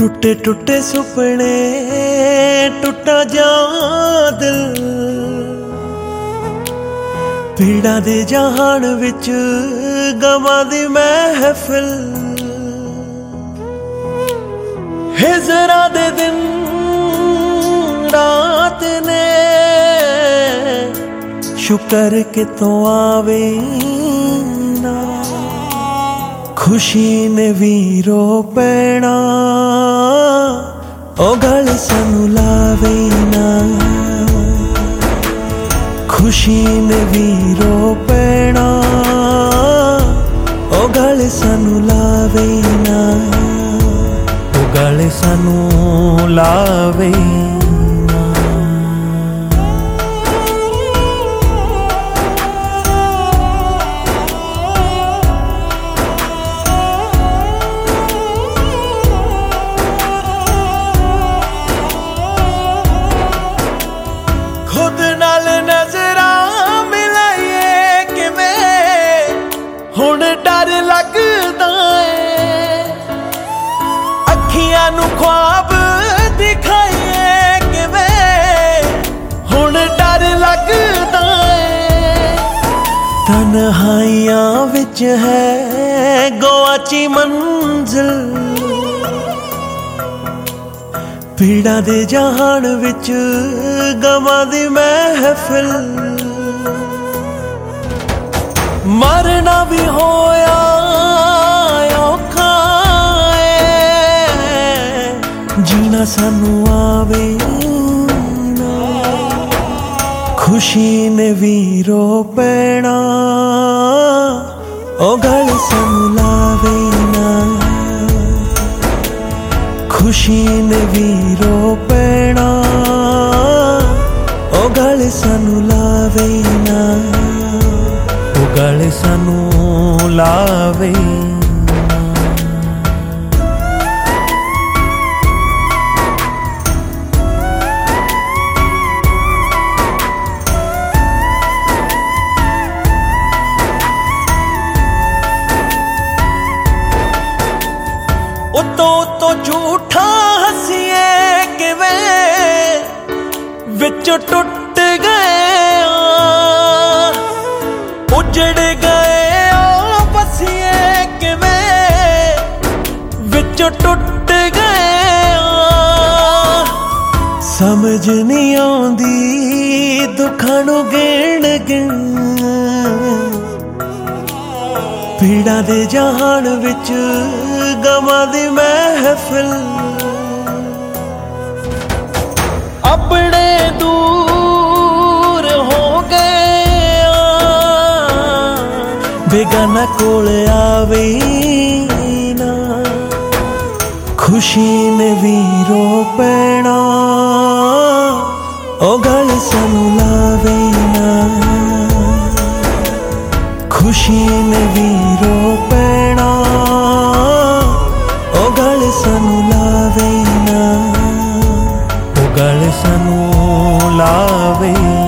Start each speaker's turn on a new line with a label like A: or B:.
A: ਟੁੱਟੇ ਟੁੱਟੇ ਸੁਪਨੇ, ਟੁੱਟਾ ਜਾ ਦਿਲ। ਪੀੜਾ ਦੇ ਜਹਾਨ ਵਿੱਚ ਗਮਾਂ ਦੀ ਮਹਿਫਿਲ। ਹਿਜਰਾ ਦੇ ਦਿਨ, ਰਾਤ ਨੇ ਸ਼ੁਕਰ ਕਿ ਤੂੰ ਆਵੇ ਨਾ। ਖੁਸ਼ੀ ਨੇ ਵੀ ਰੋ ਪੈਣਾ। ਉਹ ਗਲ ਸਾਨੂੰ ਲਾਵੇ ਨਾ ਖੁਸ਼ੀ ਨੇ ਵੀਰੋ ਪੈਣਾ ਉਹ ਗਲ ਸਾਨੂੰ ਲਾਵੇ ਨਾ ਉਹ ਗਲ ਸਾਨੂੰ ਲਾਵੇ ਤਨਹਾਈਆਂ ਵਿੱਚ ਹੈ ਗਵਾਚੀ ਮੰਜ਼ਿਲ। ਪੀੜਾ ਦੇ ਜਹਾਨ ਵਿੱਚ ਗਮਾਂ ਦੀ ਮਹਿਫਿਲ। ਮਰਨਾ ਵੀ ਹੋਇਆ, ਔਖਾ ਏ ਜੀਣਾ ਸਾਨੂੰ ਆਵੇ ਖੁਸ਼ੀ ਨੇ। ਵੀਰੋ ਪੈਣਾ ਖੁਸ਼ੀ ਨੇ ਵੀਰੋ ਪੈਣਾ। ਉਹ ਗਲ ਸਾਨੂੰ ਲਾਵੇ ਨਾ ਤੋਂ ਝੂਠਾ ਹੱਸੀਏ ਕਿਵੇਂ? ਵਿੱਚ ਟੁੱਟ ਗਏ ਉਜੜ ਗਏ ਆ ਬਸੀਏ ਕਿਵੇਂ? ਵਿੱਚ ਟੁੱਟ ਗਏ ਸਮਝ ਨਹੀਂ ਆਉਂਦੀ, ਦੁੱਖਾਂ ਨੂੰ ਗਿਣ ਗਿਣ ਭੀੜਾਂ ਦੇ ਜਹਾਨ ਵਿੱਚ ਗਮਾਂ ਦੀ ਮਹਿਫਿਲ। ਆਪਣੇ ਦੂਰ ਹੋ ਗਏ ਆ। ਬੇਗਾਨਾ ਕੋਲ ਆਵੇ ਨਾ। ਖੁਸ਼ੀ ਨੇ ਵੀਰੋ ਪੈਣਾ। ਉਹ ਗੱਲ ਸਾਨੂੰ ਲਾਵੇ ਨਾ। ਖੁਸ਼ੀ ਨੇ लावेना गल् समू लावेना